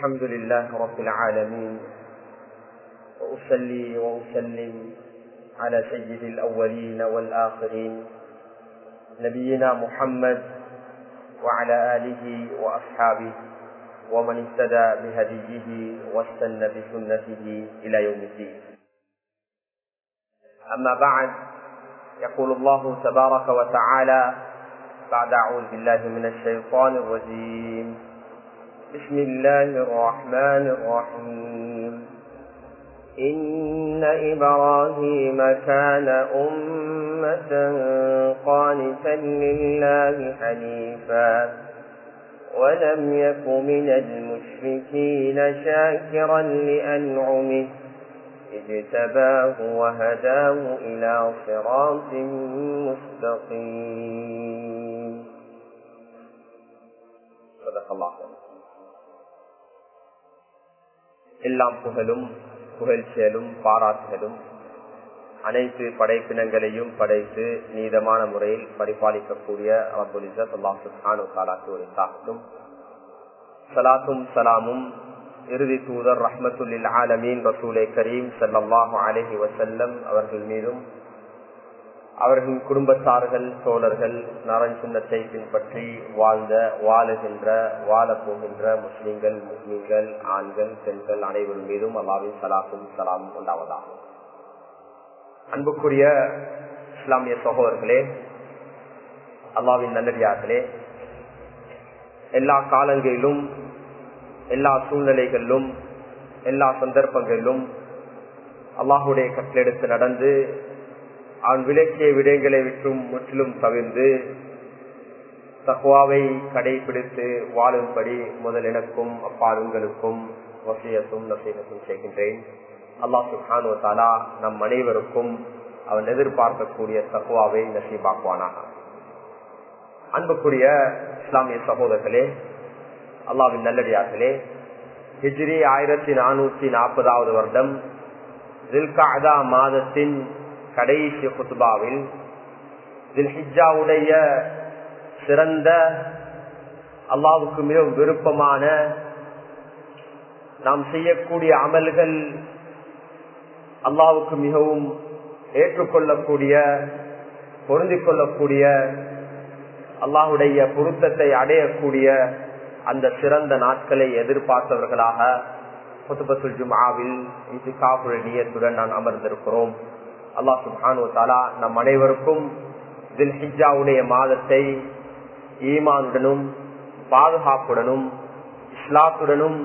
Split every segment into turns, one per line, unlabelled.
الحمد لله رب العالمين. وأصلي وأسلم على سيد الأولين والآخرين نبينا محمد وعلى آله وأصحابه ومن اهتدى بهديه واستنى بسنته إلى يوم الدين. أما بعد يقول الله تبارك وتعالى بعد أعوذ بالله من الشيطان الرجيم. بسم الله الرحمن الرحيم. إن إبراهيم كان أمة قانتا لله حنيفا ولم يك من المشركين شاكرا لأنعمه اجتباه وهداه إلى صراط مستقيم. صدق الله. எல்லாம் புகழும் புகழ்ச்சியலும் பாராட்டுகளும் அனைத்து படைப்பினங்களையும் படைத்து நீதமான முறையில் பரிபாலிக்கக்கூடிய அபுலிசாத்தும் சலாத்தும் சலாமும் இறுதி தூதர் ரஹமத்துல்லில் ஆலமீன் ரசூலை கரீம் சல்லாஹு அலஹி வசல்லம் அவர்கள் மீதும் அவர்களின் குடும்பத்தார்கள் தோழர்கள் சின்னத்தை பின்பற்றி வாழ்ந்த வாழுகின்ற வாழப்போகின்ற முஸ்லிம்கள் முஸ்லிம்கள் ஆண்கள் பெண்கள் அனைவரும் மீதும் அல்லாவின் சலாத்தும் சலாம் உண்டாவதாகும் அன்புக்குரிய இஸ்லாமிய சகோதரர்களே அல்லாவின் நல்லடியார்களே எல்லா காலங்களிலும் எல்லா சூழ்நிலைகளிலும் எல்லா சந்தர்ப்பங்களிலும் அல்லாஹுடைய கட்டளெடுத்து நடந்து அவன் விளக்கிய விடயங்களை விட்டும் முற்றிலும் தவிர்ந்து தக்குவாவை கடைபிடித்து வாழும்படி முதல் எனக்கும் அப்பால் உங்களுக்கும் வசியத்தும் நசீனத்தும் செய்கின்றேன். அல்லாஹ் சுஹானு தாலா நம் அனைவருக்கும் அவன் எதிர்பார்க்கக்கூடிய தக்குவாவை நசீபாக்குவானாக. அன்புக்குரிய இஸ்லாமிய சகோதரர்களே அல்லாவின் நல்லடியார்களே ஹிஜ்ரி ஆயிரத்தி நானூத்தி நாற்பதாவது வருடம் மாதத்தின் கடைசி குத்துபாவில் தில்ஹிஜாவுடைய சிறந்த அல்லாவுக்கு மிகவும் விருப்பமான நாம் செய்யக்கூடிய அமல்கள் அல்லாவுக்கு மிகவும் ஏற்றுக்கொள்ளக்கூடிய பொருந்திக் கொள்ளக்கூடிய அல்லாஹுடைய பொருத்தத்தை அடையக்கூடிய அந்த சிறந்த நாட்களை எதிர்பார்த்தவர்களாக குத்துபத்துல் ஜுமாவில் இசுகாபுடைய நியத்துடன் நான் அமர்ந்திருக்கிறோம். அல்லா சுஹானு தாலா நம் அனைவருக்கும் தில் ஹிஜாவுடைய மாதத்தை ஈமானுடனும் பாதுகாப்புடனும் இஸ்லாத்துடனும்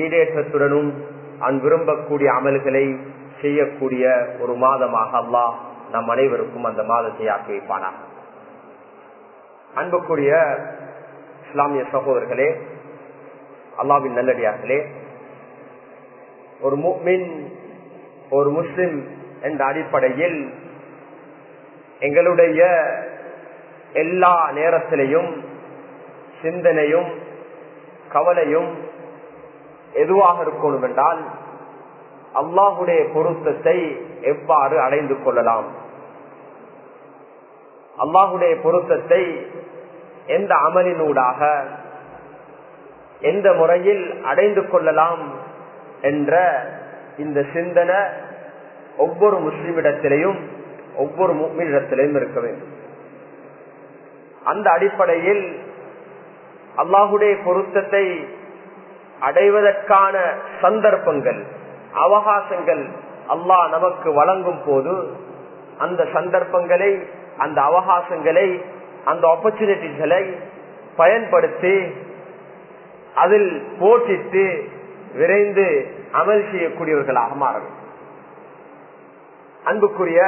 ஈடேற்றத்துடனும் அன் விரும்பக்கூடிய அமல்களை செய்யக்கூடிய ஒரு மாதமாக அல்லாஹ் நம் அனைவருக்கும் அந்த மாதத்தை ஆக்கி வைப்பானாக. அன்புக்குரிய இஸ்லாமிய சகோதரர்களே அல்லாவின் நல்லடியார்களே ஒரு முக்மின் ஒரு முஸ்லிம் என்ற அடிப்படையில் எங்களுடைய எல்லா நேரத்திலையும் சிந்தனையும் கவலையும் எதுவாக இருக்கணும் என்றால் அல்லாஹுடைய பொருத்தத்தை எவ்வாறு அடைந்து கொள்ளலாம்? அல்லாஹுடைய பொருத்தத்தை எந்த அமலினூடாக எந்த முறையில் அடைந்து கொள்ளலாம்? என்ற இந்த சிந்தனை ஒவ்வொரு முஸ்லிமிடத்திலையும் ஒவ்வொரு முக்மீனிடத்திலையும் இருக்க வேண்டும். அந்த அடிப்படையில் அல்லாஹுடைய பொருத்தத்தை அடைவதற்கான சந்தர்ப்பங்கள் அவகாசங்கள் அல்லாஹ் நமக்கு வழங்கும் போது அந்த சந்தர்ப்பங்களை அந்த அவகாசங்களை அந்த ஆப்பர்ச்சுனிட்டிகளை பயன்படுத்தி அதில் போட்டிட்டு விரைந்து அமல் செய்யக்கூடியவர்களாக மாறணும். அன்புக்குரிய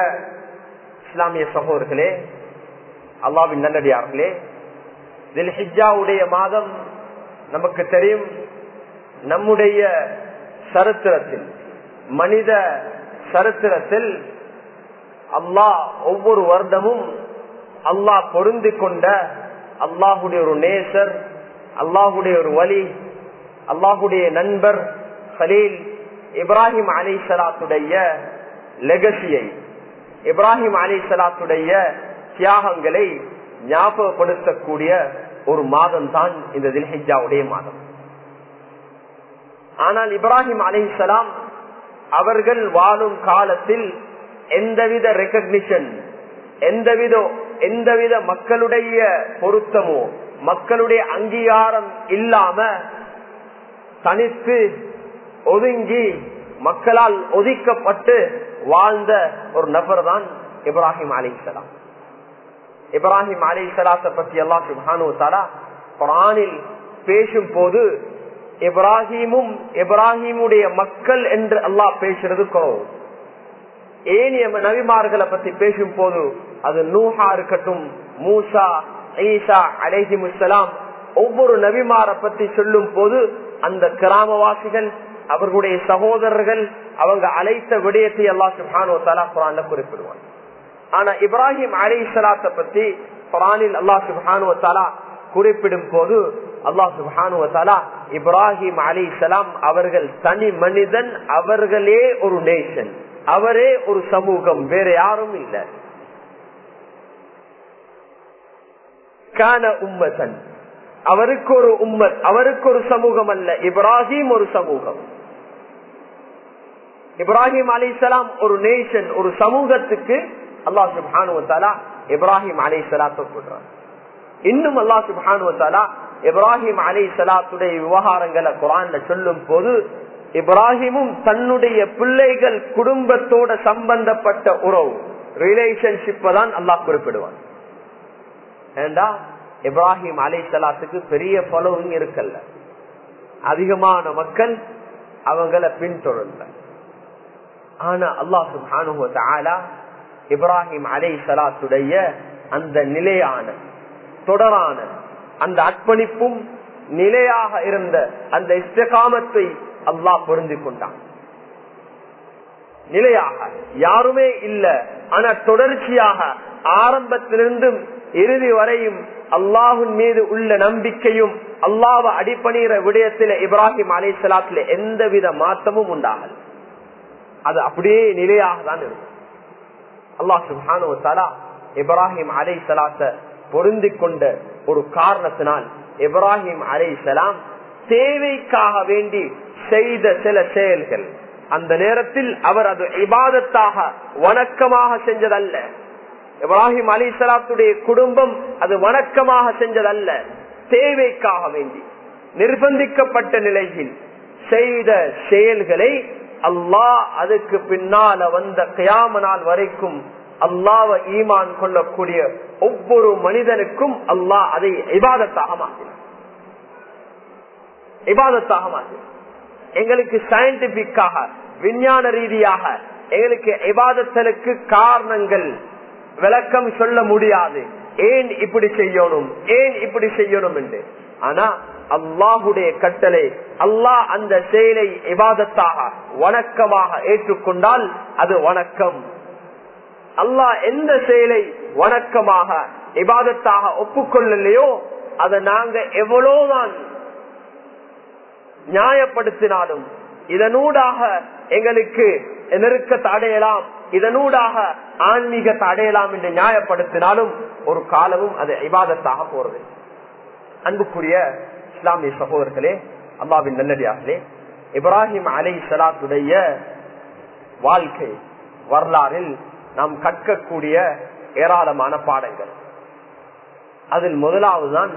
இஸ்லாமிய சகோதரர்களே அல்லாவின் நல்லடியார்களே தில் ஹிஜாவுடைய மாதம் நமக்கு தெரியும் நம்முடைய சரித்திரத்தில் மனித சரித்திரத்தில் அல்லாஹ் ஒவ்வொரு வருடமும் அல்லாஹ் பொருந்தி கொண்ட அல்லாஹுடைய ஒரு நேசர் அல்லாஹுடைய ஒரு வழி அல்லாஹுடைய நண்பர் ஹலீல் இப்ராஹிம் அலி சலாத்துடைய லெகசியை இப்ராஹிம் அலி சலாத்துடைய தியாகங்களை ஞாபகப்படுத்தக்கூடிய ஒரு மாதம் தான் இந்த தில்ஹிஜாவுடைய மாதம். ஆனால் இப்ராஹிம் அலிசலாம் அவர்கள் வாழும் காலத்தில் எந்தவித ரெக்கக்னிஷன் எந்தவித எந்தவித மக்களுடைய பொருத்தமோ மக்களுடைய அங்கீகாரம் இல்லாம தனித்து ஒதுங்கி மக்களால் ஒதுக்கப்பட்டு வாழ்ந்த ஒரு நபர் தான் இப்ராஹிம் அலிசலாம் இப்ராஹிம் அலிசலாத்தை பத்தி அல்லா சுபானு தாலா குரானில் பேசும் போது இப்ராஹிமும் இப்ராஹிமுடைய மக்கள் என்று அல்லாஹ் பேசுறது குறவு ஏனிய நபிமார்களை பத்தி பேசும் போது அது நூஹா இருக்கட்டும் மூசா ஈசா அலேஹி முசலாம் ஒவ்வொரு நபிமார பத்தி சொல்லும் போது அந்த கிராமவாசிகள் அவர்களுடைய சகோதரர்கள் அவங்க அழைத்த விடயத்தை அல்லா சுபானோ தலா குரான்ல குறிப்பிடுவாங்க ஆனா இப்ராஹிம் அலி சலாத்தை பத்தி குரானில் அல்லா சுபானு தாலா குறிப்பிடும் போது அல்லா சுஹானு தாலா இப்ராஹிம் அலி இஸ்லாம் அவர்கள் தனி மனிதன் அவர்களே ஒரு நேஷன் அவரே ஒரு சமூகம் வேற யாரும் இல்லை. கான உம்மதன். அவருக்கு ஒரு உம்மத் அவருக்கு ஒரு சமூகம் அல்ல இப்ராஹிம் ஒரு சமூகம். இப்ராஹிம் அலிசலாம் ஒரு நேஷன் ஒரு சமூகத்துக்கு அல்லா சுபானுவத்தாலா இப்ராஹிம் அலி சலாத்தை சொல்றான் இன்னும் அல்லா சுபானுவத்தாலா இப்ராஹிம் அலி சலாத்துடைய விவகாரங்களை குரான்ல சொல்லும் போது இப்ராஹிமும் தன்னுடைய பிள்ளைகள் குடும்பத்தோட சம்பந்தப்பட்ட உறவு ரிலேஷன்ஷிப்பை தான் அல்லாஹ் குறிப்பிடுவான் ஏண்டா? இப்ராஹிம் அலை சலாத்துக்கு பெரிய ஃபாலோவிங் இருக்கல்ல. அதிகமான மக்கள் அவங்கள பின்தொடர்ந்த ஆனா அல்லாஹ் சுபானு இப்ராஹிம் அலை சலாத்துடைய அந்த நிலையான தொடரான அந்த அர்ப்பணிப்பும் நிலையாக இருந்த அந்த இஷ்டகாமத்தை அல்லாஹ் பொருந்தி கொண்டான். நிலையாக யாருமே இல்ல. ஆனா தொடர்ச்சியாக ஆரம்பத்திலிருந்தும் இறுதி வரையும் அல்லாஹின் மீது உள்ள நம்பிக்கையும் அல்லாஹ் அடிப்பணிகிற விடயத்தில இப்ராஹிம் அலை சலாத்துல எந்தவித மாற்றமும் உண்டாகல். அது அப்படியே நிலையாக தான் இருக்கும். அல்லா சுபானு தலா இப்ராஹிம் அலை சலாத்த பொருந்தி கொண்ட ஒரு காரணத்தினால் இப்ராஹிம் அலை சலாம் தேவைக்காக வேண்டி செய்த சில செயல்கள் அந்த நேரத்தில் அவர் அது இபாதத்தாக வணக்கமாக செஞ்சதல்ல. இப்ராஹிம் அலி சலாத்துடைய குடும்பம் அது வணக்கமாக செஞ்சதல்ல. தேவைக்காக வேண்டி நிர்பந்திக்கப்பட்ட நிலையில் செய்த செயல்களை அல்லாஹ் அதுக்கு பின்னால வந்த கயாம நாள் வரைக்கும் அல்லாவ ஈமான் கொள்ளக்கூடிய ஒவ்வொரு மனிதனுக்கும் அல்லாஹ் அதை இபாதத்தாக மாற்றினார் இபாதத்தாக மாற்றினார் எங்களுக்கு சயின்டிபிக்காக விஞ்ஞான ரீதியாக எங்களுக்கு இபாதத்தலுக்கு காரணங்கள் விளக்கம் சொல்ல முடியாது. ஏன் இப்படி செய்யணும்? ஏன் இப்படி செய்யணும் என்று. ஆனா அல்லாஹுடைய கட்டளை அல்லாஹ் அந்த செயலை இவாதத்தாக வணக்கமாக ஏற்றுக்கொண்டால் அது வணக்கம். அல்லாஹ் எந்த செயலை வணக்கமாக இபாதத்தாக ஒப்புக்கொள்ளலையோ அதை நாங்க எவ்வளவுதான் நியாயப்படுத்தினாலும் இதனூடாக எங்களுக்கு நெருக்கத்தை அடையலாம் இதனூடாக ஆன்மீகத்தை அடையலாம் என்று நியாயப்படுத்தினாலும் ஒரு காலமும் அது இபாதத்தாக போறது அன்புக்குரிய இஸ்லாமிய சகோதரர்களே அல்லாவின் நல்லடியார்களே இப்ராஹிம் அலை சலாத்துடைய வாழ்க்கை வரலாறில் நாம் கற்கக்கூடிய ஏராளமான பாடங்கள். அதில் முதலாவதுதான்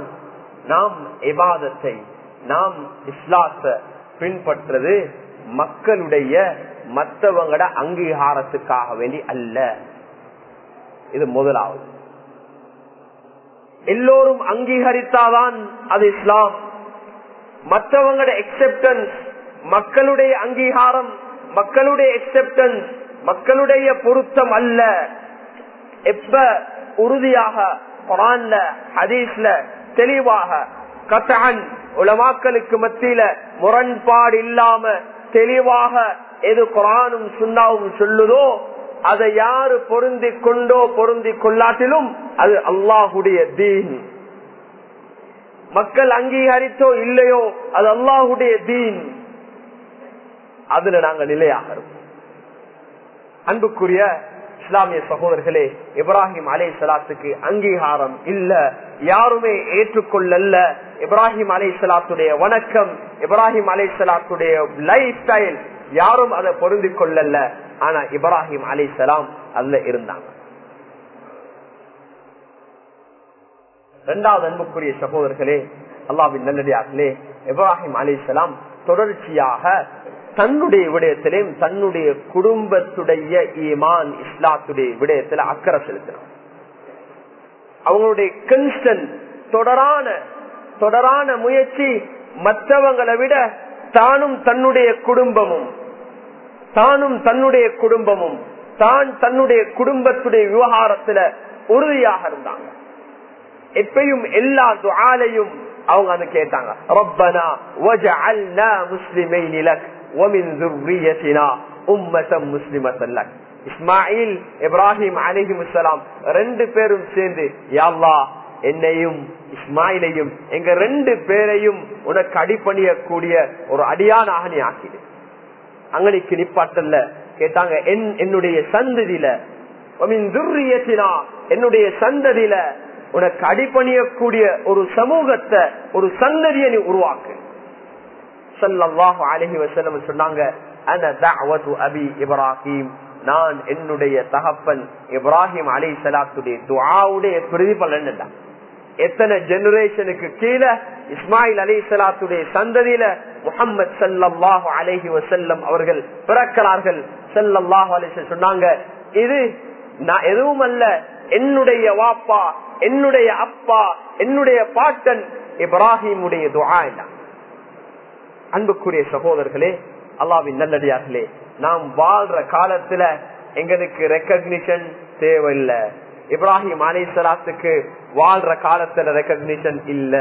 நாம் இபாதத்தை நாம் இஸ்லாத்தை பின்பற்றது மக்களுடைய மற்றவங்களோட அங்கீகாரத்துக்காக வேண்டி அல்ல. இது முதலாவது. எல்லோரும் அங்கீகரித்தாதான் அது இஸ்லாம். மற்றவங்களோட எக்ஸெப்டன்ஸ் மக்களுடைய அங்கீகாரம் மக்களுடைய எக்ஸெப்டன்ஸ் மக்களுடைய பொருத்தம் அல்ல. எப்ப உறுதியாக குரான்ல ஹதீஸ்ல தெளிவாக கத்தகன் உலமாக்களுக்கு மத்தியில முரண்பாடு இல்லாம தெளிவாக எது குரானும் சுண்ணாவும் சொல்லுதோ அதை யாரு பொருந்தி கொண்டோ பொருந்தி கொள்ளாட்டிலும் அது அல்லாஹுடைய தீன். மக்கள் அங்கீகரித்தோ இல்லையோ அது அல்லாஹுடைய தீன். அதுல நாங்க நிலையாக அன்புக்குரிய இஸ்லாமிய சகோதரர்களே இப்ராஹிம் அலை சலாத்துக்கு அங்கீகாரம் இல்ல யாருமே ஏற்றுக்கொள்ளல்ல. இப்ராஹிம் அலை சலாத்துடைய வணக்கம் இப்ராஹிம் அலை சலாத்துடைய லைஃப் ஸ்டைல் யாரும் அதை பொருந்தி கொள்ளல. ஆனா இப்ராஹிம் அலை சலாம் அல்ல இருந்தாங்க. இரண்டாவது அன்புக்குரிய சகோதரர்களே அல்லாவின் நல்லடியார்களே இப்ராஹிம் அலி சலாம் தொடர்ச்சியாக தன்னுடைய விடயத்திலையும் தன்னுடைய குடும்பத்துடைய ஈமான் இஸ்லாத்துடைய விடயத்துல அக்கறை செலுத்தினார் அவங்களுடைய கன்ஸ்டன் தொடரான தொடரான முயற்சி மற்றவங்களை விட தானும் தன்னுடைய குடும்பமும் தானும் தன்னுடைய குடும்பமும் தான் தன்னுடைய குடும்பத்துடைய விவகாரத்துல உறுதியாக இருந்தாங்க எப்பயும் எல்லா துஆலையும் அவங்க வந்து கேட்டாங்க ரப்பனா வஜஅல்னா முஸ்லிமைன் லக் ومن ذريتنا امه مسلمه لك இஸ்மாயில் இப்ராஹிம் அலிஹிமுசலாம் ரெண்டு பேரும் சேர்ந்து யாழ்லா என்னையும் இஸ்மாயிலையும் எங்க ரெண்டு பேரையும் உனக்கு அடிப்பணியக்கூடிய ஒரு அடியானாக நீ ஆக்கிடு. அங்கனைக்கு நிப்பாட்டல்ல. கேட்டாங்க என் என்னுடைய சந்ததியில துர்ரியத்தினா என்னுடைய சந்ததியில உனக்கு அடிப்பணியக்கூடிய ஒரு சமூகத்தை ஒரு சந்ததியை நீ உருவாக்கு. சல்லாஹு அலஹி வசலம் சொன்னாங்க அபி இப்ராஹிம். நான் என்னுடைய தகப்பன் இப்ராஹிம் அலி சலாத்துடைய துவாவுடைய பிரதிபலன் எத்தனை ஜெனரேஷனுக்கு கீழே இஸ்மாயில் அலி சலாத்துடைய சந்ததியில முகமது சல்லாஹு அலஹி வசல்லம் அவர்கள் பிறக்கிறார்கள். சல்லாஹு அலி சொன்னாங்க இது நான் எதுவும் அல்ல என்னுடைய வாப்பா என்னுடைய அப்பா என்னுடைய பாட்டன் இப்ராஹிமுடைய துவா அன்புக்குரிய சகோதரர்களே அல்லாவின் நல்லடியார்களே நாம் வாழ்ற காலத்துல எங்களுக்கு ரெக்கக்னிஷன் தேவையில்லை. இப்ராஹிம் அலைசலாத்துக்கு வாழ்ற காலத்துல ரெக்கக்னிஷன் இல்ல.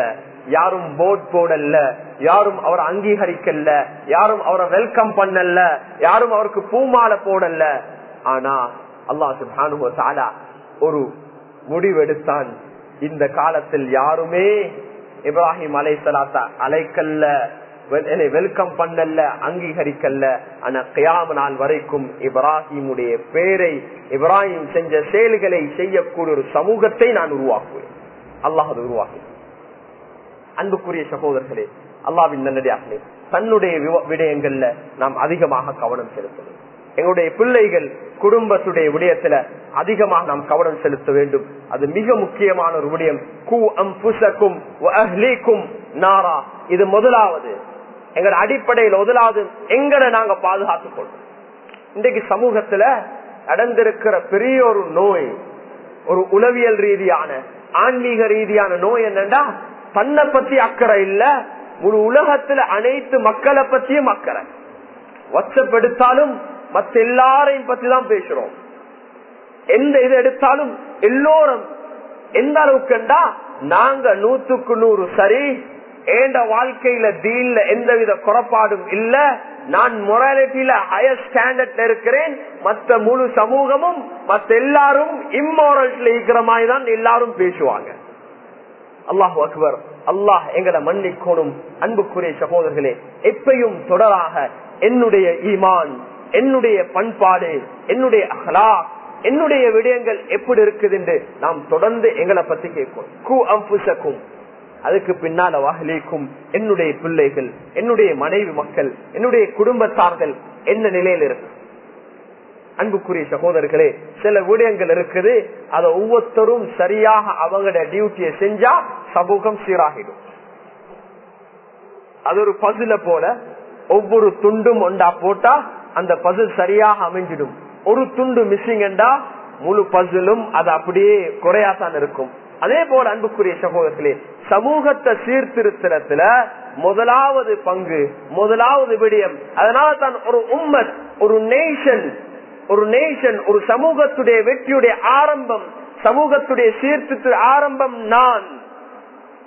யாரும் போட் போடல யாரும் அவரை அங்கீகரிக்கல யாரும் அவரை வெல்கம் பண்ணல யாரும் அவருக்கு பூமாலை போடல. ஆனா அல்லா சுபானு ஒரு முடிவெடுத்தான் இந்த காலத்தில் யாருமே இப்ராஹிம் அலை சலாத்தா அலைக்கல்ல வெல்கம் பண்ணல அங்கீகரிக்கல்ல ஆனா கியாம நாள் வரைக்கும் இப்ராஹிமுடைய பேரை இப்ராஹிம் செஞ்ச செயல்களை செய்யக்கூடிய ஒரு சமூகத்தை நான் உருவாக்குவேன். அல்லாஹ் அதை உருவாக்குவேன். அன்புக்குரிய சகோதரர்களே அல்லாவின் நல்லடியார்களே தன்னுடைய விடயங்கள்ல நாம் அதிகமாக கவனம் செலுத்தணும். எங்களுடைய பிள்ளைகள் குடும்பத்துடைய விடயத்துல அதிகமாக நாம் கவனம் செலுத்த வேண்டும். அது மிக முக்கியமான ஒரு விடயம். கு அம்புசக்கும் நாரா. இது முதலாவது. எங்க அடிப்படையில் முதலாவது எங்களை நாங்க பாதுகாத்துக் கொள்வோம் இன்றைக்கு சமூகத்துல நடந்திருக்கிற பெரிய ஒரு நோய் ஒரு உளவியல் ரீதியான ஆன்மீக ரீதியான நோய் என்னன்னா தன்னை பத்தி அக்கறை இல்ல முழு உலகத்துல அனைத்து மக்களை பத்தியும் அக்கறை. வாட்ஸ்அப் எடுத்தாலும் மத்த எல்லாரையும் பத்தி தான் பேசுறோம். எந்த இது எடுத்தாலும் எல்லோரும் எந்த அளவுக்குண்டா நாங்க நூத்துக்கு நூறு சரி ஏண்ட வாழ்க்கையில தீன்ல எந்தவித குறப்பாடும் இல்ல. நான் மொராலிட்டியில ஹையர் ஸ்டாண்டர்ட்ல இருக்கிறேன். மத்த முழு சமூகமும் மத்த எல்லாரும் இம்மோரல்ல இருக்கிற மாதிரி தான் எல்லாரும் பேசுவாங்க. அல்லாஹ் அக்பர் அல்லாஹ் எங்களை மன்னிக்கோணும் அன்புக்குரிய சகோதரர்களே எப்பையும் தொடராக என்னுடைய ஈமான் என்னுடைய பண்பாடு என்னுடைய அகலா என்னுடைய விடயங்கள் எப்படி இருக்குது என்று நாம் தொடர்ந்து எங்களை பத்தி கேட்கும் கு அம்புசக்கும். அதுக்கு பின்னால வாகலிக்கும் என்னுடைய பிள்ளைகள் என்னுடைய மனைவி மக்கள் என்னுடைய குடும்பத்தார்கள் என்ன நிலையில் இருக்கு? அன்புக்குரிய சகோதரர்களே சில விடயங்கள் இருக்குது. அதை ஒவ்வொருத்தரும் சரியாக அவங்களோட டியூட்டியை செஞ்சா சமூகம் சீராகிடும். அது ஒரு பசுல போல ஒவ்வொரு துண்டும் ஒண்டா போட்டா அந்த பசில் சரியாக அமைஞ்சிடும். ஒரு துண்டு மிஸ்ஸிங் என்றா முழு பசிலும் அது அப்படியே குறையாதான் இருக்கும். அதே போல அன்புக்குரிய சகோதரர்களே சமூகத்தை சீர்திருத்தத்துல முதலாவது பங்கு முதலாவது விடயம். அதனால தான் ஒரு உம்மத் ஒரு நேஷன் ஒரு நேஷன் ஒரு சமூகத்துடைய வெற்றியுடைய ஆரம்பம் சமூகத்துடைய சீர்திருத்த ஆரம்பம் நான்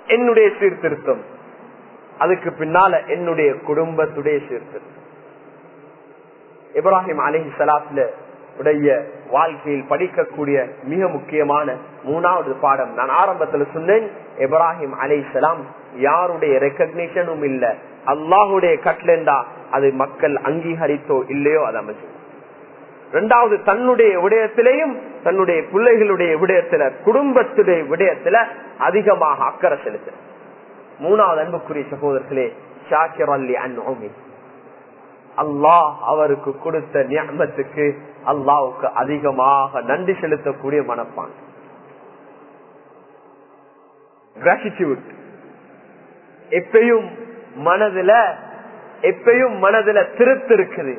என்னுடைய சீர்திருத்தம். அதுக்கு பின்னால என்னுடைய குடும்பத்துடைய சீர்திருத்தம். இப்ராஹிம் அலஹி சலாத்துல உடைய வாழ்க்கையில் படிக்கக்கூடிய மிக முக்கியமான மூணாவது பாடம் நான் ஆரம்பத்துல சொன்னேன் இப்ராஹிம் அலை சலாம் யாருடைய ரெக்கக்னிஷனும் இல்ல அல்லாஹுடைய கட்லண்டா அது மக்கள் அங்கீகரித்தோ இல்லையோ அது அமைச்சு இரண்டாவது தன்னுடைய விடயத்திலையும் தன்னுடைய பிள்ளைகளுடைய விடயத்துல குடும்பத்துடைய விடயத்துல அதிகமாக அக்கறை செலுத்த மூணாவது அன்புக்குரிய சகோதரர்களே ஷாக்கிர் அல்லி அன் அல்லாஹ் அவருக்கு கொடுத்த நியமத்துக்கு அல்லாவுக்கு அதிகமாக நன்றி செலுத்தக்கூடிய மனப்பான். கிராட்டிடியூட் எப்பயும் மனதுல எப்பயும் மனதுல திருத்து இருக்குது.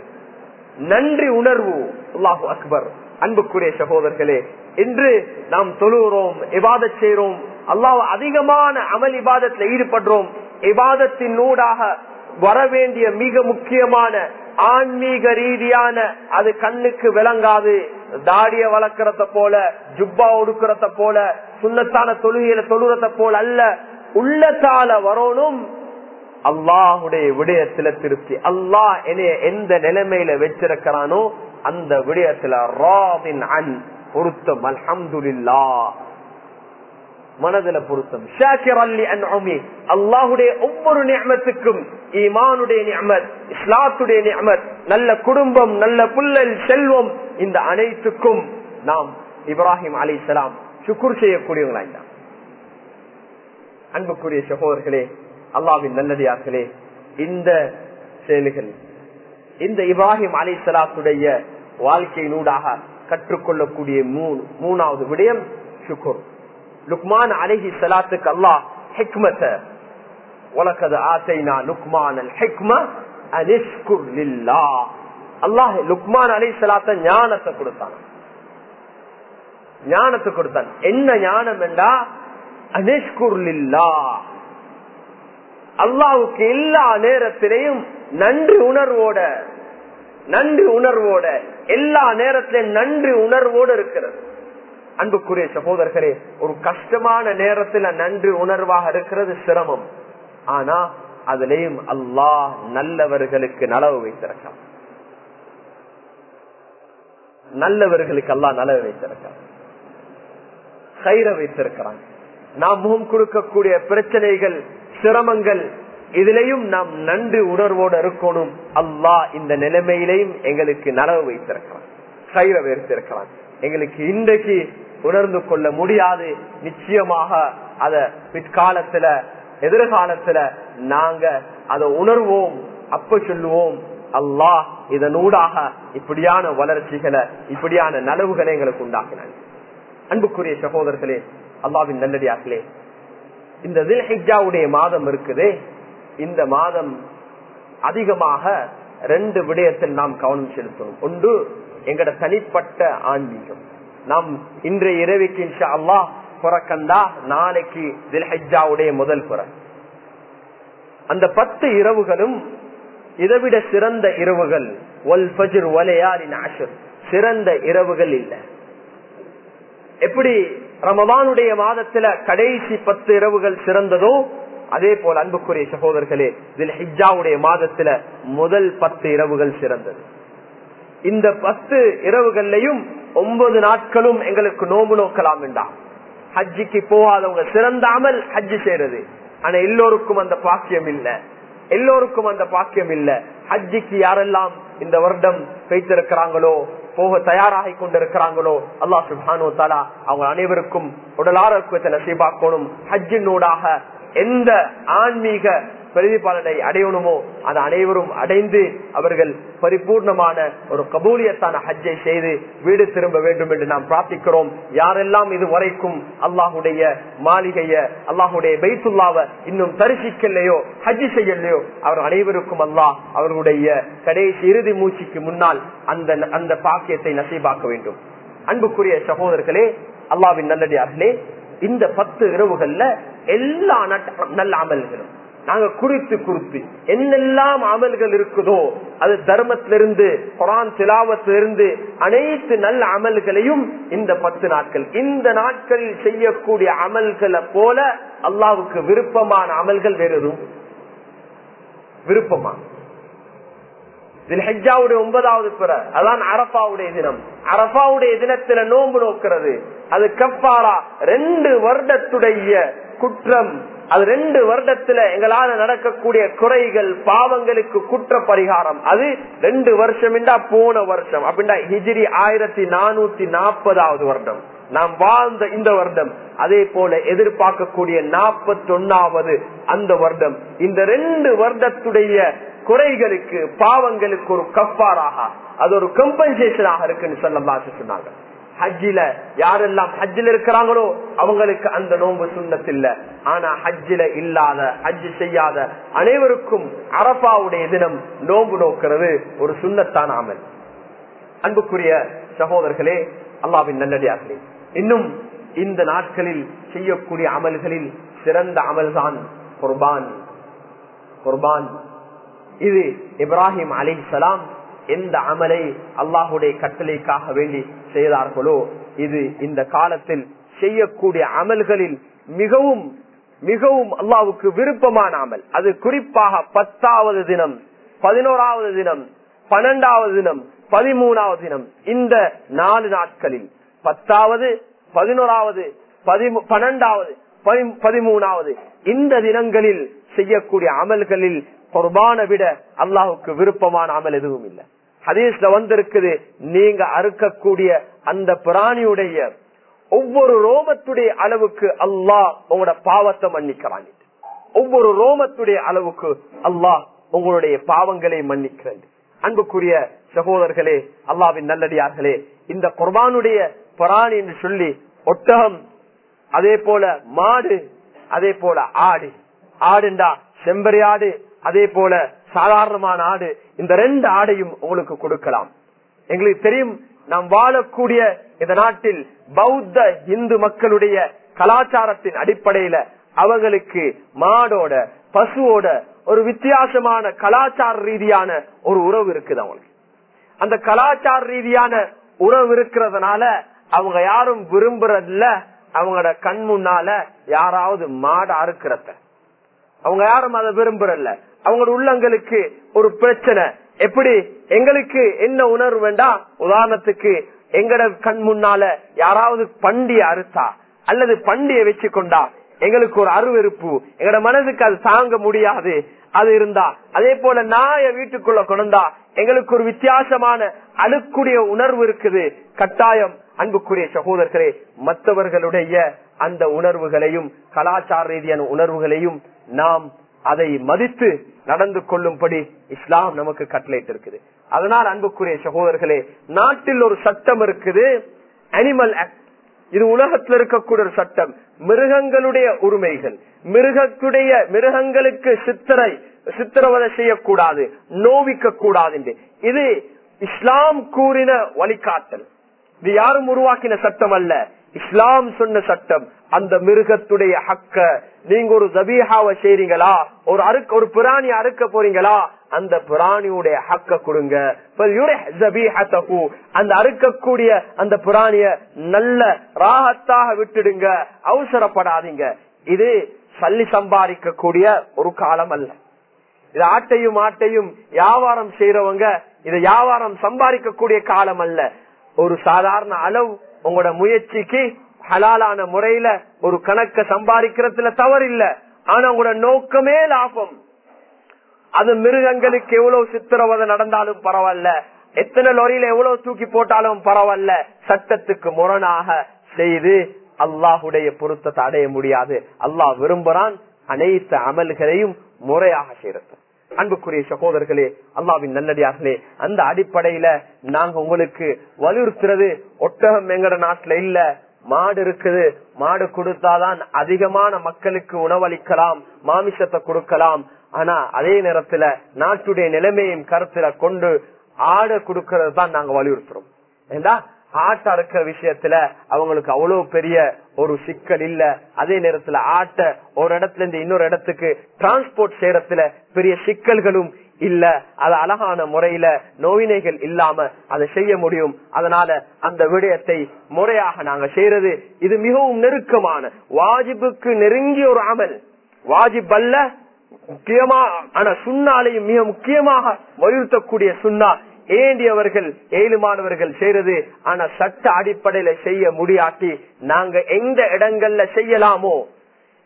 நன்றி உணர்வு. அல்லாஹு அக்பர். அன்புக்குரிய சகோதரர்களே இன்று நாம் தொழுகிறோம் இபாதத் செய்கிறோம். அல்லாஹ் அதிகமான அமல் இபாதத்தில் ஈடுபடுறோம். இபாதத்தின் நூடாக வர வேண்டிய மிக முக்கியமான ஆன்மீக ரீதியான அது கண்ணுக்கு விளங்காது. தாடிய வளர்க்கறத போல ஜுப்பா ஒடுக்கிறத போல சுண்ணத்தான தொழுகையில தொழுறத போல அல்ல. உள்ளத்தால வரணும். அல்லாஹுடைய விடயத்துல திருப்தி. அல்லாஹ் என்னைய எந்த நிலைமையில வச்சிருக்கிறானோ அந்த விடயத்துல ராவின் அன் பொருத்தம். அல்ஹம்துல்லா மனதில பொருத்தம். அல்லாஹுடைய ஒவ்வொரு நியமத்துக்கும் ஈமானுடைய நியமத் இஸ்லாத்துடைய நியமத் நல்ல குடும்பம் நல்ல புல்லல் செல்வம் இந்த அனைத்துக்கும் நாம் இப்ராஹிம் அலி சலாம் சுக்குர் செய்யக்கூடியவங்களா அன்புக்குரிய சகோதரர்களே அல்லாவின் நல்லடியார்களே இந்த செயல்கள் இந்த இப்ராஹிம் அலி சலாத்துடைய வாழ்க்கையினூடாக கற்றுக்கொள்ளக்கூடிய மூணு மூணாவது விடயம் சுக்குர். லுக்மான் அலஹி சலாத்துக்கு அல்லாஹ் ஹிக்மத உலகது ஆசைனா லுக்மான் ஹிக்ம அனிஷ்குர் லில்லா அல்லாஹ் லுக்மான் அலி சலாத்த ஞானத்தை கொடுத்தான். ஞானத்தை கொடுத்தான். என்ன ஞானம் என்றா அனிஷ்குர் லில்லா அல்லாவுக்கு எல்லா நேரத்திலையும் நன்றி உணர்வோட நன்றி உணர்வோட எல்லா நேரத்திலையும் நன்றி உணர்வோடு இருக்கிறது. அன்புக்குரிய சகோதரர்களே ஒரு கஷ்டமான நேரத்துல நன்றி உணர்வாக இருக்கிறது சிரமம். ஆனா அதுலயும் அல்லாஹ் நல்லவர்களுக்கு நலவு வைத்திருக்கான் நல்லவர்களுக்கு அல்லாஹ் நலவு வைத்திருக்கான் கயிற வைத்திருக்கிறான். நாம் முகம் கொடுக்கக்கூடிய பிரச்சனைகள் சிரமங்கள் இதுலயும் நாம் நன்றி உணர்வோடு இருக்கணும். அல்லாஹ் இந்த நிலைமையிலையும் எங்களுக்கு நலவு வைத்திருக்கிறான். கயிற வைத்திருக்கிறான். எங்களுக்கு இன்றைக்கு உணர்ந்து கொள்ள முடியாது. நிச்சயமாக அத பிற்காலத்துல எதிர்காலத்துல நாங்க அதை உணர்வோம். அப்ப சொல்லுவோம் அல்லாஹ் இதனூடாக இப்படியான வளர்ச்சிகளை இப்படியான நலவுகளை எங்களுக்கு உண்டாக்கினாங்க அன்புக்குரிய சகோதரர்களே அல்லாவின் நல்லடியாக்களே இந்த தில்ஹிஜாவுடைய மாதம் இருக்குதே. இந்த மாதம் அதிகமாக ரெண்டு விடயத்தில் நாம் கவனம் செலுத்தணும். ஒன்று எங்கட தனிப்பட்ட ஆன்மீகம். நாம் இன்றைய இரவுக்கு இன்ஷா அல்லாஹ் புறக்கண்டா நாளைக்கு தில்ஹஜாவுடைய முதல் புற. அந்த பத்து இரவுகளும் இதைவிட சிறந்த இரவுகள். ஒல் ஃபஜ்ர் ஒலையாரின் அஷர். சிறந்த இரவுகள் இல்லை. எப்படி ரமதானுடைய மாதத்துல கடைசி பத்து இரவுகள் சிறந்ததோ அதே போல அன்புக்குரிய சகோதரர்களே இதில் ஹிஜாவுடைய மாதத்துல முதல் பத்து இரவுகள் சிறந்தது. இந்த பத்து இரவுகள்லையும் ஒன்பது நாட்களும் எங்களுக்கு நோம்பு நோக்கலாம் வேண்டாம் ஹஜ்ஜிக்கு போகாதவங்க சிறந்தாமல் ஹஜ்ஜி செய்யறது ஆனா எல்லோருக்கும் அந்த பாக்கியம் இல்ல. எல்லோருக்கும் அந்த பாக்கியம் இல்ல. ஹஜ்ஜிக்கு யாரெல்லாம் இந்த வருடம் வைத்திருக்கிறாங்களோ போக தயாராகி கொண்டிருக்கிறாங்களோ அல்லாஹ் சுபானோ தாலா அவங்க அனைவருக்கும் உடல் ஆரோக்கியத்தை நசீபாக்கணும். ஹஜ்ஜினூடாக எந்த ஆன்மீக பிரதிபாலனை அடையணுமோ? அது அனைவரும் அடைந்து அவர்கள் பரிபூர்ணமான ஒரு கபூலியத்தான ஹஜ்ஜை செய்து வீடு திரும்ப வேண்டும் என்று நாம் பிரார்த்திக்கிறோம். யாரெல்லாம் இதுவரைக்கும் அல்லாஹுடைய மாளிகைய அல்லாஹுடைய பைத்துல்லாவ இன்னும் தரிசிக்கலையோ ஹஜ்ஜி செய்யலையோ அவர் அனைவருக்கும் அல்லாஹ் அவர்களுடைய கடைசி இறுதி மூச்சுக்கு முன்னால் அந்த அந்த பாக்கியத்தை நசைபாக்க வேண்டும். அன்புக்குரிய சகோதரர்களே அல்லாவின் நல்லடியார்களே இந்த பத்து இரவுகள்ல எல்லா நல்ல அமல்களும் நாங்க குறித்து குறித்து என்னெல்லாம் அமல்கள் இருக்குதோ அது தர்மத்திலிருந்து குரான் திலாவத்திலிருந்து அனைத்து நல்ல அமல்களையும் இந்த பத்து நாட்கள் இந்த நாட்களில் செய்யக்கூடிய அமல்களை போல அல்லாவுக்கு விருப்பமான அமல்கள் வேறு எதுவும் விருப்பமா? ஹெஜாவுடைய ஒன்பதாவது பிற அதான் அரபாவுடைய தினம். அரபாவுடைய தினத்துல நோன்பு நோக்கிறது. அது கப்பாரா ரெண்டு வருடத்துடைய குற்றம். அது ரெண்டு வருடத்துல எங்களால நடக்கக்கூடிய குறைகள் பாவங்களுக்கு குற்ற பரிகாரம் அது ரெண்டு வருஷம் போன வருஷம். அப்படின்னா ஹிஜிரி ஆயிரத்தி நானூத்தி நாற்பதாவது வருடம். நாம் வாழ்ந்த இந்த வருடம். அதே போல எதிர்பார்க்கக்கூடிய நாற்பத்தொன்னாவது அந்த வருடம். இந்த ரெண்டு வருடத்துடைய குறைகளுக்கு பாவங்களுக்கு ஒரு கப்பாராக அது ஒரு கம்பன்சேஷனாக இருக்குன்னு சொல்ல சொன்னாங்க. ஹஜ்ஜில யாரெல்லாம் ஹஜ்ஜில் இருக்கிறாங்களோ அவங்களுக்கு அந்த நோன்பு சுண்ணத்தில்ல. ஆனா ஹஜ்ஜில இல்லாத ஹஜ்ஜு செய்யாத அனைவருக்கும் அரபாவுடைய தினம் நோன்பு நோக்கிறது ஒரு சுண்ணத்தான அமல். அன்புக்குரிய சகோதரர்களே அல்லாவின் நல்லடியார்களே இன்னும் இந்த நாட்களில் செய்யக்கூடிய அமல்களில் சிறந்த அமல்தான் குர்பான். குர்பான். இது இப்ராஹிம் அலி சலாம் எந்த அமலை அல்லாஹுடைய கட்டளைக்காக வேண்டி செய்தார்களோ? இது இந்த காலத்தில் செய்யக்கூடிய அமல்களில் மிகவும் மிகவும் அல்லாவுக்கு விருப்பமான அமல். அது குறிப்பாக பத்தாவது தினம் பதினோராவது தினம் பன்னெண்டாவது தினம் பதிமூணாவது தினம் இந்த நாலு நாட்களில். பத்தாவது பதினோராவது பன்னெண்டாவது பதிமூணாவது இந்த தினங்களில் செய்யக்கூடிய அமல்களில் குர்பான விட அல்லாஹுக்கு விருப்பமான அமல் எதுவும் இல்லை. ஹதீஸ்ல வந்திருக்குது. நீங்க அறுக்கக்கூடிய அந்த பிராணியுடைய ஒவ்வொரு ரோமத்துடைய அளவுக்கு அல்லாஹ் உங்களோட பாவத்தை மன்னிக்கிறான். ஒவ்வொரு ரோமத்துடைய அளவுக்கு அல்லாஹ் உங்களுடைய பாவங்களை மன்னிக்கிறது அன்புக்குரிய சகோதரர்களே அல்லாவின் நல்லடியார்களே இந்த குர்பானுடைய பிராணி என்று சொல்லி ஒட்டகம் அதே போல மாடு அதே போல ஆடு ஆடுண்டா செம்பரி ஆடு அதே போல சாதாரணமான ஆடு இந்த ரெண்டு ஆடையும் உங்களுக்கு கொடுக்கலாம். எங்களுக்கு தெரியும் நாம் வாழக்கூடிய இந்த நாட்டில் பௌத்த இந்து மக்களுடைய கலாச்சாரத்தின் அடிப்படையில அவங்களுக்கு மாடோட பசுவோட ஒரு வித்தியாசமான கலாச்சார ரீதியான ஒரு உறவு இருக்குது அவங்களுக்கு. அந்த கலாச்சார ரீதியான உறவு இருக்கிறதுனால அவங்க யாரும் விரும்புறதில்ல. அவங்களோட கண் முன்னால யாராவது மாடு அறுக்கிறத அவங்க யாரும் அதை விரும்புறல்ல அவங்களோட உள்ளங்களுக்கு ஒரு பிரச்சனை. எப்படி? எங்களுக்கு என்ன உணர்வு வேண்டாம் உதாரணத்துக்கு எங்கட கண் முன்னால யாராவது பண்டிய அறுத்தா அல்லது பண்டிய வச்சு கொண்டா எங்களுக்கு ஒரு அருவெருப்பு எங்கட மனதுக்கு அது தாங்க முடியாது. அது இருந்தா அதே போல நாய வீட்டுக்குள்ள கொண்டா எங்களுக்கு ஒரு வித்தியாசமான அழுக்குடைய உணர்வு இருக்குது. கட்டாயம் அன்புக்குரிய சகோதரர்களே மற்றவர்களுடைய அந்த உணர்வுகளையும் கலாச்சார ரீதியான உணர்வுகளையும் நாம் அதை மதித்து நடந்து கொள்ளும்படி இஸ்லாம் நமக்கு கட்டளைட்டு இருக்குது அதனால் அன்புக்குரிய சகோதரர்களே நாட்டில் ஒரு சட்டம் இருக்குது. அனிமல் ஆக்ட் இது உலகத்தில் இருக்கக்கூடிய ஒரு சட்டம். மிருகங்களுடைய உரிமைகள். மிருகத்துடைய மிருகங்களுக்கு சித்திரை சித்திரவதை செய்யக்கூடாது நோவிக்க கூடாது இது இஸ்லாம் கூறின வழிகாட்டல். இது யாரும் உருவாக்கின சட்டம் அல்ல. இஸ்லாம் சொன்ன சட்டம் அந்த மிருகத்துடைய ஹக்க. நீங்க ஒரு ஜபீஹாவை செய்றீங்களா? ஒரு அறுக்க ஒரு பிராணி அறுக்க போறீங்களா? அந்த பிராணியுடைய ஹக்க கொடுங்க. அந்த அறுக்கக்கூடிய அந்த பிராணிய நல்ல ராகத்தாக விட்டுடுங்க. அவசரப்படாதீங்க. இது சல்லி சம்பாதிக்கக்கூடிய ஒரு காலம் அல்ல. இது ஆட்டையும் ஆட்டையும் வியாபாரம் செய்யறவங்க இது வியாபாரம் சம்பாதிக்கக்கூடிய காலம் அல்ல. ஒரு சாதாரண அளவு உங்களோட முயற்சிக்கு ஹலாலான முறையில ஒரு கணக்க சம்பாதிக்கிறதுல தவறு இல்ல ஆனா உங்களோட நோக்கமே லாபம். அது மிருகங்களுக்கு எவ்வளவு சித்திரவதை நடந்தாலும் பரவாயில்ல. எத்தனை லொரியில எவ்வளவு தூக்கி போட்டாலும் பரவாயில்ல. சட்டத்துக்கு முரணாக செய்து அல்லாஹுடைய பொருத்தத்தை அடைய முடியாது. அல்லாஹ் விரும்புறான் அனைத்து அமல்களையும் முறையாக செய்யறது. அன்புக்குரிய சகோதரர்களே அல்லாவின் நல்லடியார்களே அந்த அடிப்படையில நாங்க உங்களுக்கு வலியுறுத்துறது ஒட்டகம் எங்கட நாட்டுல இல்ல. மாடு இருக்குது. மாடு கொடுத்தாதான் அதிகமான மக்களுக்கு உணவளிக்கலாம் மாமிசத்தை கொடுக்கலாம். ஆனா அதே நேரத்துல நாட்டுடைய நிலைமையும் கருத்துல கொண்டு ஆடு கொடுக்கறது தான் நாங்க வலியுறுத்துறோம். ஏண்டா? ஆட்டை அறுக்கிற விஷயத்துல அவங்களுக்கு அவ்வளவு பெரிய ஒரு சிக்கல் இல்ல. அதே நேரத்துல ஆட்டை ஒரு இடத்துல இருந்து இன்னொரு இடத்துக்கு டிரான்ஸ்போர்ட் செய்யறதுல பெரிய சிக்கல்களும் இல்ல. அது அழகான முறையில நோயினைகள் இல்லாம அதை செய்ய முடியும். அதனால அந்த விடயத்தை முறையாக நாங்க செய்யறது இது மிகவும் நெருக்கமான வாஜிபுக்கு நெருங்கிய ஒரு அமல். வாஜிப் அல்ல முக்கியமா ஆனா சுண்ணாலையும் மிக முக்கியமாக வலியுறுத்தக்கூடிய சுண்ணா. ஏண்டியவர்கள் ஏழுமானவர்கள் செய்யறது ஆனா சட்ட அடிப்படையில செய்ய முடியாட்டி நாங்க எந்த இடங்கள்ல செய்யலாமோ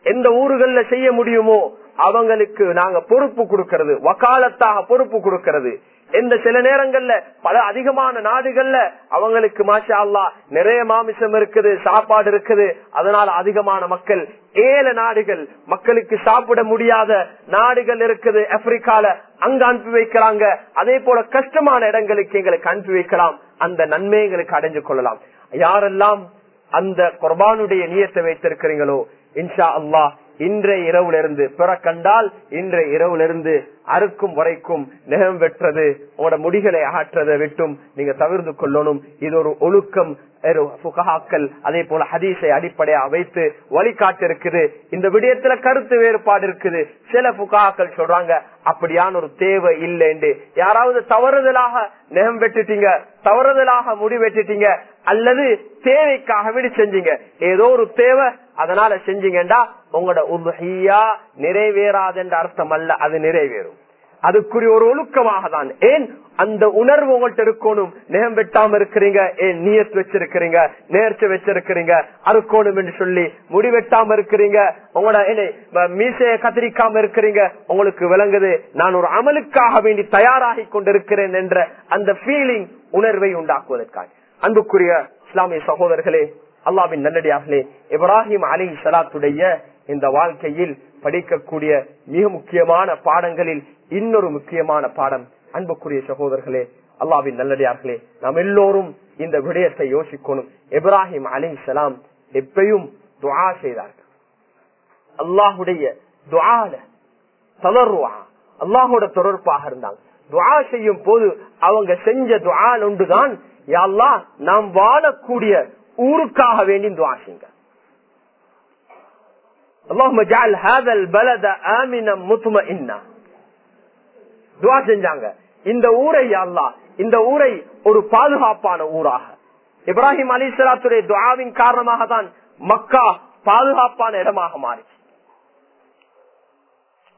எந்த ஊர்கள்ல செய்ய முடியுமோ அவங்களுக்கு நாங்க பொறுப்பு கொடுக்கறது வக்காலத்தாக பொறுப்பு கொடுக்கறது. எந்த சில நேரங்கள்ல பல அதிகமான நாடுகள்ல அவங்களுக்கு மாஷா அல்லா நிறைய மாமிசம் இருக்குது சாப்பாடு இருக்குது அதனால அதிகமான மக்கள் ஏழு நாடுகள் மக்களுக்கு சாப்பிட முடியாத நாடுகள் இருக்குது. ஆப்பிரிக்கால அங்க அனுப்பி வைக்கிறாங்க. அதே போல கஷ்டமான இடங்களுக்கு எங்களுக்கு அனுப்பி வைக்கலாம். அந்த நன்மை எங்களுக்கு அடைஞ்சு கொள்ளலாம். யாரெல்லாம் அந்த குர்பானுடைய நியத்தை வைத்திருக்கிறீங்களோ இன்ஷா அல்லாஹ் இன்றைய இரவுல இருந்து பிறக்கண்டால் இன்றைய இரவுல இருந்து அறுக்கும் வரைக்கும் நிகம் வெற்றது உங்களோட முடிகளை அகற்றதை விட்டும் நீங்க தவிர்த்து கொள்ளணும். இது ஒரு ஒழுக்கம் புகாக்கள் அதே போல ஹதீஸை அடிப்படையா வைத்து வழிகாட்டிருக்குது இந்த விடயத்துல கருத்து வேறுபாடு இருக்குது. சில புகாக்கள் சொல்றாங்க அப்படியான ஒரு தேவை இல்லைன்னு யாராவது தவறுதலாக நிகம் வெட்டுட்டீங்க தவறுதலாக முடிவெட்டுட்டீங்க அல்லது தேவைக்காக விடு செஞ்சீங்க. ஏதோ ஒரு தேவை அதனால செஞ்சீங்கடா உங்களோட நிறைவேறாது என்ற அர்த்தம் அல்ல அது நிறைவேறும். அதுக்குரிய ஒரு ஒழுக்கமாக தான் ஏன்? அந்த உணர்வு உங்கள்கிட்ட இருக்கணும். நேகம் வெட்டாம இருக்கிறீங்க. ஏன்? நீயத் வச்சிருக்கிறீங்க. நேர்ச்சி வச்சிருக்கிறீங்க. அறுக்கணும் என்று சொல்லி முடி வெட்டாம இருக்கிறீங்க. உங்களோட மீசைய கத்திரிக்காம இருக்கிறீங்க. உங்களுக்கு விளங்குது. நான் ஒரு அமலுக்காக வேண்டி தயாராகி கொண்டிருக்கிறேன் என்ற அந்த ஃபீலிங் உணர்வை உண்டாக்குவதற்காக. அன்புக்குரிய இஸ்லாமிய சகோதரர்களே அல்லாவின் நல்லடியாகலே இப்ராஹிம் அலி சலாத்துடைய இந்த வாழ்க்கையில் படிக்கக்கூடிய மிக முக்கியமான பாடங்களில் இன்னொரு முக்கியமான பாடம். அன்புக்குரிய சகோதரர்களே அல்லாவின் நல்லடியார்களே நாம் எல்லோரும் இந்த விடயத்தை யோசிக்கணும். இப்ராஹிம் அலி சலாம் எப்பையும் துவா செய்தார்கள். அல்லாஹுடைய துவால தளர்வா அல்லாஹோட தொடர்பாக இருந்தாங்க. துவா செய்யும் போது அவங்க செஞ்ச துவால் ஒன்றுதான் யாழ்லா நாம் வாழக்கூடிய ஊருக்காக வேண்டி துவா செய்யுங்க. இந்த ஊரை அல்லா இந்த ஊரை ஒரு பாதுகாப்பான ஊராக. இப்ராஹிம் அலி சலாத்துடைய துவாவின் காரணமாக தான் மக்கா பாதுகாப்பான இடமாக மாறிச்சு.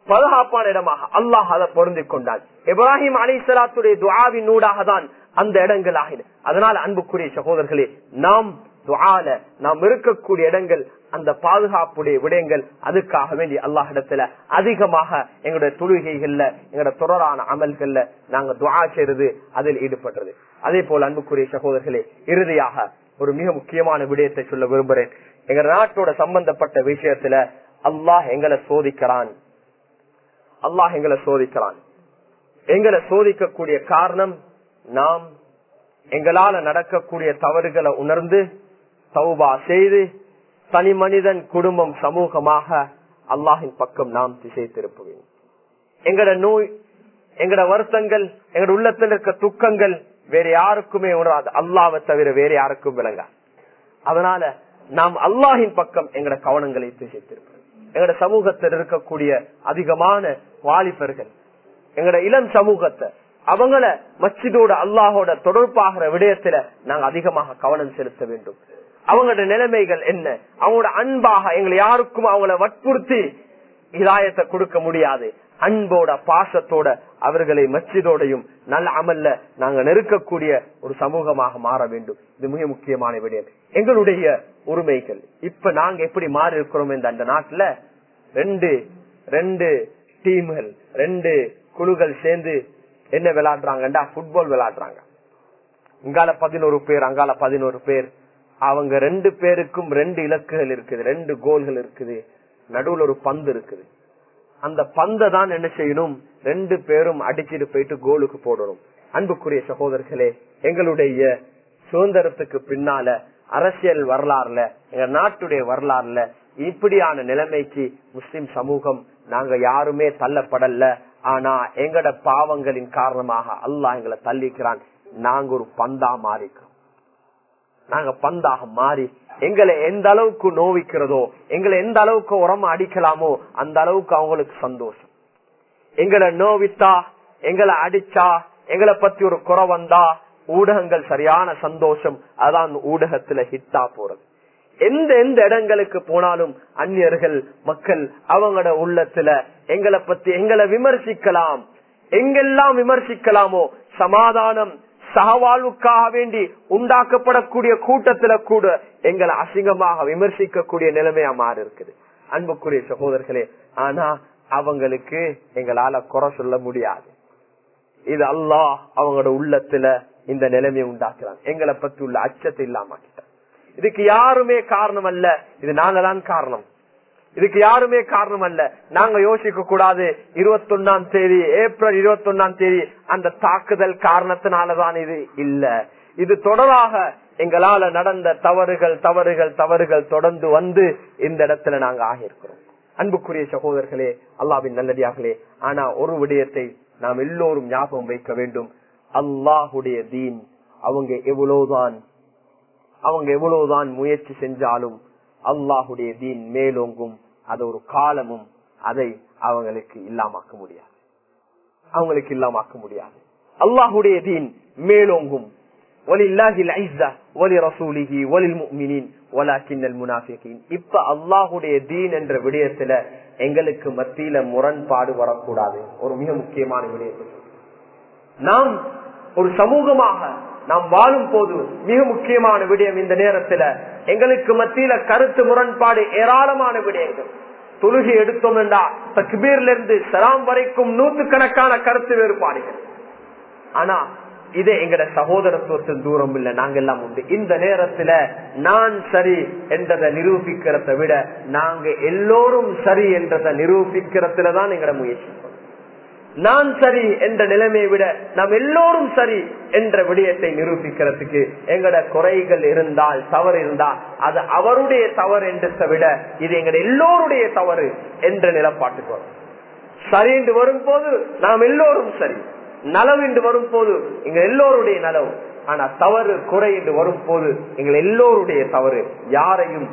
பாதுகாப்பான இடமாக அல்லாஹ் அதை பொருந்திக் கொண்டான். இப்ராஹிம் அலி சலாத்துடைய துவாவின் ஊடாக தான் அந்த இடங்கள் ஆகின. அதனால் அன்புக்குரிய சகோதரர்களே நாம் துவால நாம் இருக்கக்கூடிய இடங்கள் அந்த பாதுகாப்புடைய விடயங்கள் அதுக்காக வேண்டி அல்லாஹிடத்துல அதிகமாக எங்களுடைய தொழுகைகள்ல எங்களோட தொடரான அமல்கள்ல நாங்க துவா செய்யறது அதில் ஈடுபடுறது அதே போல அன்புக்குரிய சகோதரர்களே இறுதியாக ஒரு மிக முக்கியமான விடயத்தை சொல்ல விரும்புறேன் எங்க நாட்டோட சம்பந்தப்பட்ட விஷயத்துல அல்லாஹ் எங்களை சோதிக்கிறான். அல்லாஹ் எங்களை சோதிக்கிறான். எங்களை சோதிக்கக்கூடிய காரணம் நாம் எங்களால நடக்கக்கூடிய தவறுகளை உணர்ந்து சௌபா செய்து தனி மனிதன் குடும்பம் சமூகமாக அல்லாஹின் பக்கம் நாம் திசை திருப்புவேன். எங்கட நோய் எங்கட வருத்தங்கள் எங்கட உள்ளத்தில் இருக்க துக்கங்கள் வேற யாருக்குமே உணராது. அல்லாவை தவிர வேற யாருக்கும் விளங்க. அதனால நாம் அல்லாஹின் பக்கம் எங்கட கவனங்களை திசை திருப்போம் எங்கட சமூகத்தில் இருக்கக்கூடிய அதிகமான வாலிபர்கள் எங்கட இளம் சமூகத்தை அவங்கள மச்சிதோட அல்லாஹோட தொடர்பாகிற விடயத்துல நாங்க அதிகமாக கவனம் செலுத்த வேண்டும். அவங்களோட நிலைமைகள் என்ன? அவங்களோட அன்பாக எங்களை யாருக்கும் அவங்கள வற்புறுத்தி இதாயத்தை கொடுக்க முடியாது. அன்போட பாசத்தோட அவர்களை மச்சிதோடையும் நல்ல அமல்ல நாங்க நெருக்கக்கூடிய ஒரு சமூகமாக மாற வேண்டும். இது மிக முக்கியமான விடயம். எங்களுடைய உரிமைகள். இப்ப நாங்க எப்படி மாறி இருக்கிறோம் இந்த அந்த நாட்டுல? ரெண்டு ரெண்டு டீம்கள் ரெண்டு குழுக்கள் சேர்ந்து என்ன விளையாடுறாங்கடா புட்பால் விளையாடுறாங்க. இங்கால பதினோரு பேர் அங்கால பதினோரு பேர். அவங்க ரெண்டு பேருக்கும் ரெண்டு இலக்குகள் இருக்குது ரெண்டு கோல்கள் இருக்குது. நடுவுல ஒரு பந்து இருக்குது. அந்த பந்தை தான் என்ன செய்யணும்? ரெண்டு பேரும் அடிச்சிட்டு போயிட்டு கோலுக்கு போடணும். அன்புக்குரிய சகோதரர்களே எங்களுடைய சுதந்திரத்துக்கு பின்னால அரசியல் வரலாறுல எங்க நாட்டுடைய வரலாறுல இப்படியான நிலைமைக்கு முஸ்லிம் சமூகம் நாங்க யாருமே தள்ளப்படல. ஆனா எங்கட பாவங்களின் காரணமாக அல்லாஹ் எங்களை தள்ளிக்கிறான். நாங்க ஒரு பந்தா மாறிக்கிறோம் நாங்க பந்தாக மாறி எங்களை எந்த அளவுக்கு நோவிக்கிறதோ எங்களை எந்த அளவுக்கு உரமா அடிக்கலாமோ அந்த அளவுக்கு அவங்களுக்கு சந்தோஷம். எங்களை நோவித்தா எங்களை அடிச்சா எங்களை பத்தி ஒரு குறை வந்தா ஊடகங்கள் சரியான சந்தோஷம் அதான் ஊடகத்துல ஹிட்டா போறது. எந்த எந்த இடங்களுக்கு போனாலும் அந்நியர்கள் மக்கள் அவங்களோட உள்ளத்துல எங்களை பத்தி எங்களை விமர்சிக்கலாம். எங்கெல்லாம் விமர்சிக்கலாமோ சமாதானம் சகவாழ்வுக்காக வேண்டி உண்டாக்கப்படக்கூடிய கூட்டத்துல கூட எங்களை அசிங்கமாக விமர்சிக்கக்கூடிய நிலைமையா மாறி இருக்குது. அன்புக்குரிய சகோதரர்களே ஆனா அவங்களுக்கு எங்களால குறை சொல்ல முடியாது. இது அல்லாஹ் அவங்களோட உள்ளத்துல இந்த நிலைமையை உண்டாக்குறாங்க. எங்களை பத்தி உள்ள அச்சத்தை இல்லாம இதுக்கு யாருமே காரணம் அல்ல. இது நாங்க தான் காரணம். இதுக்கு யாருமே காரணம் அல்ல. நாங்க யோசிக்க கூடாது. இருபத்தொன்னாம் தேதி ஏப்ரல் இருபத்தொன்னாம் தேதி அந்த தாக்குதல் காரணத்தினாலதான் இது இல்ல. இது தொடராக எங்களால நடந்த தவறுகள் தவறுகள் தவறுகள் தொடர்ந்து வந்து இந்த இடத்துல நாங்க ஆகியிருக்கிறோம். அன்புக்குரிய சகோதரர்களே அல்லாவின் நல்லடியார்களே ஆனா ஒரு விடயத்தை நாம் எல்லோரும் ஞாபகம் வைக்க வேண்டும். அல்லாஹுடைய தீன் அவங்க எவ்வளவுதான் அவங்க எவ்வளவுதான் முயற்சி செஞ்சாலும் அல்லாஹுடைய தீன் மேலோங்கும். அது ஒரு காலமும் அதை அவங்களுக்கு இல்லாமாக்க முடியாது. அவங்களுக்கு இல்லாமாக்க முடியாது. அல்லாஹுடைய தீன் மேலோங்கும். இப்ப அல்லாஹுடைய தீன் என்ற விடயத்துல எங்களுக்கு மத்தியில முரண்பாடு வரக்கூடாது. ஒரு மிக முக்கியமான விடயத்தில். நாம் ஒரு சமூகமாக நாம் வாழும் போது மிக முக்கியமான விடயம் இந்த நேரத்துல. எங்களுக்கு மத்தியில கருத்து முரண்பாடு ஏராளமான விடயங்கள். தொழுகை எடுத்தோம் என்றா தக்பீர்ல இருந்து சலாம் வரைக்கும் நூற்றுக்கணக்கான கருத்து வேறுபாடுகள். ஆனா இது எங்கட சகோதரத்துவத்தில் தூரம் இல்ல நாங்க எல்லாம் உண்டு. இந்த நேரத்துல நான் சரி என்றதை நிரூபிக்கிறத விட நாங்க எல்லோரும் சரி என்றதை நிரூபிக்கிறதுலதான் எங்கட முயற்சி. நான் சரி என்ற நிலைமையை விட நாம் எல்லோரும் சரி என்ற விடயத்தை நிரூபிக்கிறதுக்கு எங்கட குறைகள் இருந்தால் தவறு இருந்தால் அது அவருடைய தவறு என்றதை விட இது எங்கட எல்லோருடைய தவறு என்ற நிலப்பாட்டுக்கு வரும். சரி என்று வரும்போது நாம் எல்லோரும் சரி. நலவு என்று வரும் போது எங்க எல்லோருடைய நலவு. ஆனா தவறு குறை என்று வரும் போது எங்கள் எல்லோருடைய தவறு. யாரையும்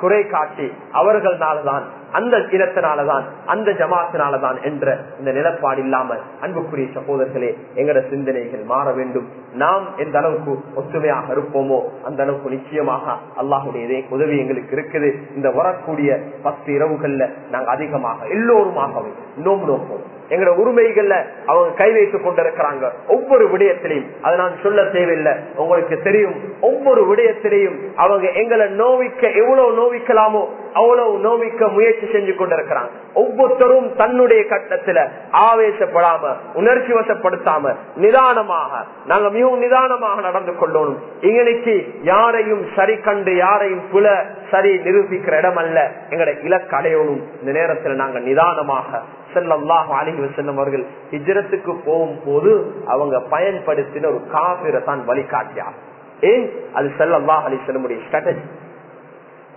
குறை காட்டி அவர்கள்னாலதான் அந்த இனத்தினாலதான் அந்த ஜமாத்தினாலதான் என்ற இந்த நிலப்பாடு இல்லாமல் அன்புக்குரிய சகோதரர்களே எங்கட சிந்தனைகள் மாற வேண்டும். நாம் எந்த அளவுக்கு ஒத்துமையாக இருப்போமோ அந்த அளவுக்கு நிச்சயமாக அல்லாஹுடைய உதவி எங்களுக்கு இருக்குது. இந்த வரக்கூடிய பத்து இரவுகள்ல நாங்க அதிகமாக எல்லோருமாகவே நோம்பு நோப்போம் எங்களோட உரிமைகள்ல அவங்க கை வைத்துக் கொண்டிருக்கிறாங்க. ஒவ்வொரு விடயத்திலையும். அதை நான் சொல்ல தேவையில்லை. உங்களுக்கு தெரியும். ஒவ்வொரு விடயத்திலையும் அவங்க எங்களை நோவிக்க எவ்வளவு நோவிக்கலாமோ அவ்வளவு நோவிக்க முயற்சி செஞ்சு கொண்டிருக்கிறாங்க. ஒவ்வொருத்தரும் தன்னுடைய கட்டத்துல ஆவேசப்படாம உணர்ச்சி வசப்படுத்தாம நிதானமாக நாங்க மிகவும் நிதானமாக நடந்து கொள்ளணும். இங்கனைக்கு யாரையும் சரி கண்டு யாரையும் புல சரி நிரூபிக்கிற இடம் அல்ல எங்களை இலக்கு அடையணும் இந்த நேரத்துல நாங்க நிதானமாக செல்லல்லாஹ் அழகி செல்லும் அவர்கள் ஹிஜரத்துக்கு போகும் போது அவங்க பயன்படுத்தின ஒரு காபிரை தான் வழிகாட்டியார் ஏன்? அது செல்லல்லாஹ் அலி செல்லமுடைய ஸ்ட்ராட்டஜி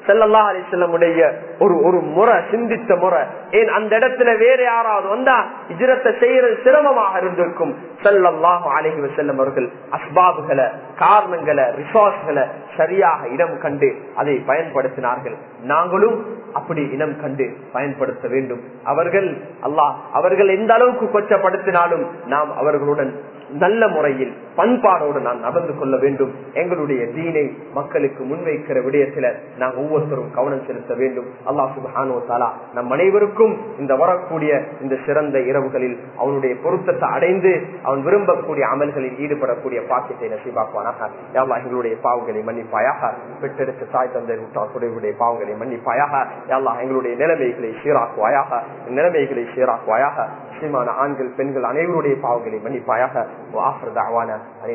செல்லல்லா அலி செல்லமுடைய ஒரு ஒரு முறை சிந்தித்த முறை. ஏன் அந்த இடத்துல வேற யாராவது வந்தா இஜரத்தை செய்யறது சிரமமாக இருந்திருக்கும். செல்லல்லாஹ் அலிஹி செல்லும் அவர்கள் அஸ்பாபுகளை காரணங்களை ரிசோர்ஸ்களை சரியாக இடம் கண்டு அதை பயன்படுத்தினார்கள். நாங்களும் அப்படி இனம் கண்டு பயன்படுத்த வேண்டும். அவர்கள் அல்லாஹ் அவர்கள் எந்த அளவுக்கு கொச்சப்படுத்தினாலும் நாம் அவர்களுடன் நல்ல முறையில் பண்பாடோடு நாம் நடந்து கொள்ள வேண்டும். எங்களுடைய தீனை மக்களுக்கு முன்வைக்கிற விடயத்துல நாம் ஒவ்வொருத்தரும் கவனம் செலுத்த வேண்டும். அல்லாஹ் சுபானோ தாலா நம் அனைவருக்கும் இந்த வரக்கூடிய இந்த சிறந்த இரவுகளில் அவனுடைய பொருத்தத்தை அடைந்து அவன் விரும்பக்கூடிய அமல்களில் ஈடுபடக்கூடிய பாக்கியத்தை நசிபாக்குவானாக. யாவா எங்களுடைய பாவங்களை மன்னிப்பாயாக. பெற்றெடுத்த தாய் தந்தை உடைய பாவங்களை மன்னிப்பாயாக. யாவா எங்களுடைய நிலைமைகளை சீராக்குவாயாக. நிலைமைகளை சீராக்குவாயாக. முஸ்லிமான ஆண்கள் பெண்கள் அனைவருடைய பாவங்களை மன்னிப்பாயாக. وآخر دعوانا. أن